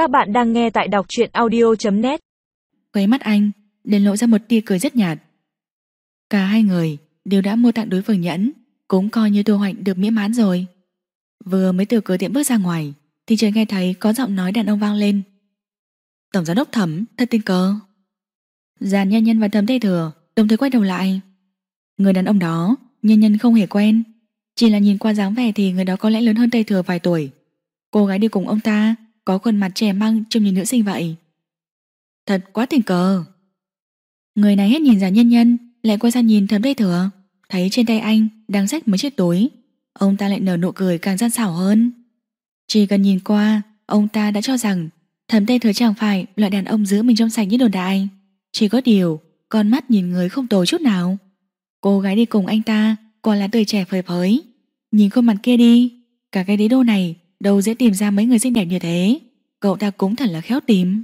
Các bạn đang nghe tại đọc truyện audio.net Quấy mắt anh Đến lộ ra một tia cười rất nhạt. Cả hai người đều đã mua tặng đối phương nhẫn, cũng coi như thu hoạch được miễn mãn rồi. Vừa mới từ cửa tiệm bước ra ngoài, thì trời nghe thấy có giọng nói đàn ông vang lên. Tổng giám đốc thẩm, thật tình cờ. Giàn nhân nhân và thẩm tê thừa đồng thời quay đầu lại. Người đàn ông đó, nhân nhân không hề quen. Chỉ là nhìn qua dáng vẻ thì người đó có lẽ lớn hơn tây thừa vài tuổi. Cô gái đi cùng ông ta có khuôn mặt trẻ măng trông như nữ sinh vậy. Thật quá tình cờ. Người này hết nhìn giả nhân nhân, lại quay sang nhìn thấm đây thừa, thấy trên tay anh đang xách mấy chiếc túi. Ông ta lại nở nụ cười càng gian xảo hơn. Chỉ cần nhìn qua, ông ta đã cho rằng thẩm tê thừa chẳng phải loại đàn ông giữ mình trong sạch như đồn đại. Chỉ có điều, con mắt nhìn người không tồi chút nào. Cô gái đi cùng anh ta còn là tuổi trẻ phơi phới. Nhìn khuôn mặt kia đi, cả cái đế đô này đâu dễ tìm ra mấy người xinh đẹp như thế. Cậu ta cũng thật là khéo tìm.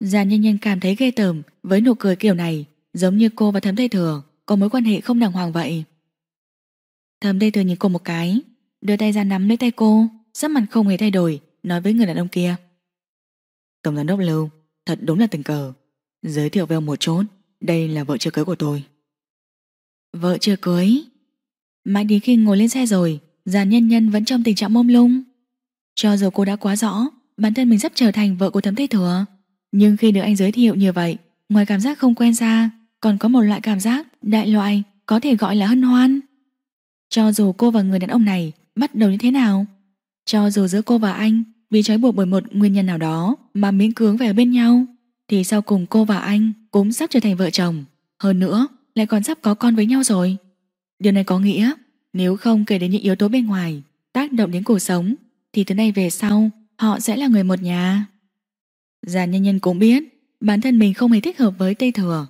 Giàn nhân nhân cảm thấy ghê tởm với nụ cười kiểu này, giống như cô và thấm tây thừa có mối quan hệ không đàng hoàng vậy. Thấm tây thừa nhìn cô một cái, đưa tay ra nắm lấy tay cô, sắc mặt không hề thay đổi, nói với người đàn ông kia. Tổng giám đốc Lưu, thật đúng là tình cờ. Giới thiệu với ông một chút, đây là vợ chưa cưới của tôi. Vợ chưa cưới? Mãi đến khi ngồi lên xe rồi, giàn nhân nhân vẫn trong tình trạng mông lung. Cho dù cô đã quá rõ bản thân mình sắp trở thành vợ của thấm tây thừa, nhưng khi được anh giới thiệu như vậy, ngoài cảm giác không quen ra, còn có một loại cảm giác đại loại có thể gọi là hân hoan. Cho dù cô và người đàn ông này bắt đầu như thế nào, cho dù giữa cô và anh bị trói buộc bởi một nguyên nhân nào đó mà miễn cưỡng về ở bên nhau, thì sau cùng cô và anh cũng sắp trở thành vợ chồng. Hơn nữa, lại còn sắp có con với nhau rồi. Điều này có nghĩa, nếu không kể đến những yếu tố bên ngoài tác động đến cuộc sống, thì từ nay về sau họ sẽ là người một nhà. già nhân nhân cũng biết bản thân mình không hề thích hợp với Tây Thừa.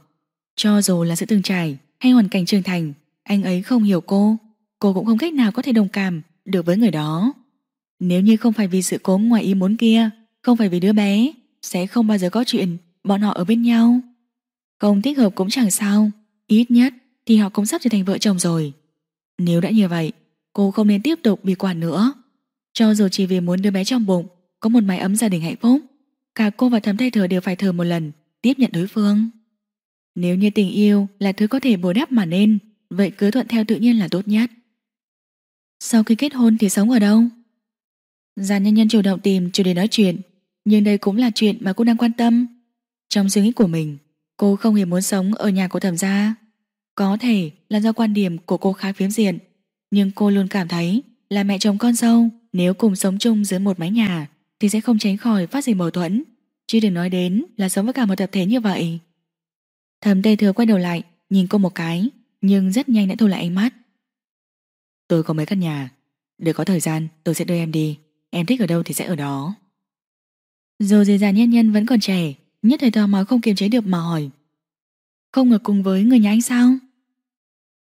Cho dù là sự từng trải hay hoàn cảnh trưởng thành, anh ấy không hiểu cô, cô cũng không cách nào có thể đồng cảm được với người đó. Nếu như không phải vì sự cố ngoài ý muốn kia, không phải vì đứa bé, sẽ không bao giờ có chuyện bọn họ ở bên nhau. Không thích hợp cũng chẳng sao, ít nhất thì họ cũng sắp trở thành vợ chồng rồi. Nếu đã như vậy, cô không nên tiếp tục bị quản nữa. Cho dù chỉ vì muốn đứa bé trong bụng có một mái ấm gia đình hạnh phúc, cả cô và thầm thay thừa đều phải thử một lần tiếp nhận đối phương. Nếu như tình yêu là thứ có thể bồi đắp mà nên, vậy cứ thuận theo tự nhiên là tốt nhất. Sau khi kết hôn thì sống ở đâu? Giàn nhân nhân chủ động tìm chủ đề nói chuyện, nhưng đây cũng là chuyện mà cô đang quan tâm. Trong suy nghĩ của mình, cô không hề muốn sống ở nhà của thẩm gia. Có thể là do quan điểm của cô khá phiếm diện, nhưng cô luôn cảm thấy là mẹ chồng con dâu nếu cùng sống chung dưới một mái nhà thì sẽ không tránh khỏi phát sinh mâu thuẫn, chứ đừng nói đến là sống với cả một tập thể như vậy. Thẩm Tê Thừa quay đầu lại, nhìn cô một cái, nhưng rất nhanh đã thu lại ánh mắt. Tôi có mấy căn nhà, để có thời gian tôi sẽ đưa em đi, em thích ở đâu thì sẽ ở đó. Dù dì già nhân nhân vẫn còn trẻ, nhất thời tò mò không kiềm chế được mà hỏi. Không ở cùng với người nhà anh sao?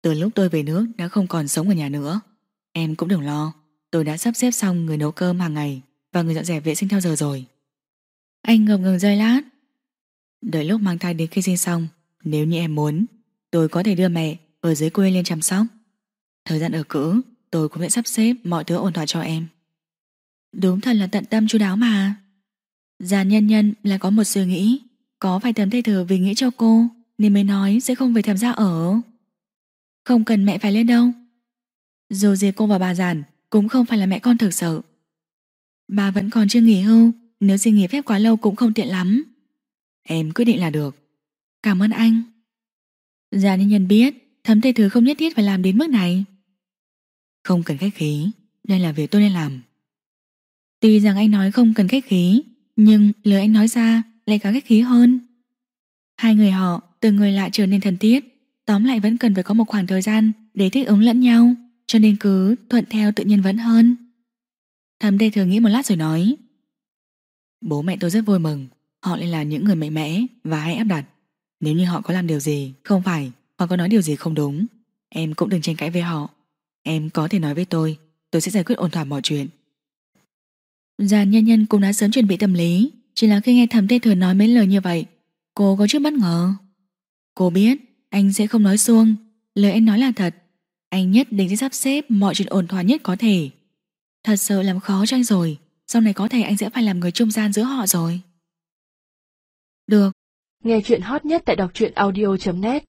Từ lúc tôi về nước đã không còn sống ở nhà nữa. Em cũng đừng lo, tôi đã sắp xếp xong người nấu cơm hàng ngày và người dọn dẹp vệ sinh theo giờ rồi. Anh ngập ngừng rơi lát. Đợi lúc mang thai đến khi sinh xong, nếu như em muốn, tôi có thể đưa mẹ ở dưới quê lên chăm sóc. Thời gian ở cữ, tôi cũng sẽ sắp xếp mọi thứ ổn thỏa cho em. Đúng thật là tận tâm chú đáo mà. Già nhân nhân là có một suy nghĩ, có phải tấm thay thừa vì nghĩ cho cô nên mới nói sẽ không về tham gia ở. Không cần mẹ phải lên đâu. Dù gì cô và bà giản cũng không phải là mẹ con thực sự. Bà vẫn còn chưa nghỉ hưu, nếu xin nghỉ phép quá lâu cũng không tiện lắm. Em quyết định là được. Cảm ơn anh. Già nhân nhân biết, thấm tây thứ không nhất thiết phải làm đến mức này. Không cần khách khí, đây là việc tôi nên làm. Tuy rằng anh nói không cần khách khí, nhưng lời anh nói ra lại có khách khí hơn. Hai người họ từ người lại trở nên thân thiết, tóm lại vẫn cần phải có một khoảng thời gian để thích ứng lẫn nhau, cho nên cứ thuận theo tự nhiên vẫn hơn. Thầm đây thường nghĩ một lát rồi nói Bố mẹ tôi rất vui mừng Họ lại là những người mạnh mẽ và hay áp đặt. Nếu như họ có làm điều gì không phải Hoặc có nói điều gì không đúng Em cũng đừng tranh cãi với họ. Em có thể nói với tôi Tôi sẽ giải quyết ổn thỏa mọi chuyện. Giàn nhân nhân cũng đã sớm chuẩn bị tâm lý Chỉ là khi nghe thầm tê thừa nói mấy lời như vậy Cô có chút bất ngờ. Cô biết anh sẽ không nói xuông. Lời anh nói là thật. Anh nhất định sẽ sắp xếp mọi chuyện ổn thỏa nhất có thể. Thật sự làm khó cho anh rồi. Sau này có thể anh sẽ phải làm người trung gian giữa họ rồi. Được. Nghe chuyện hot nhất tại đọc truyện audio.net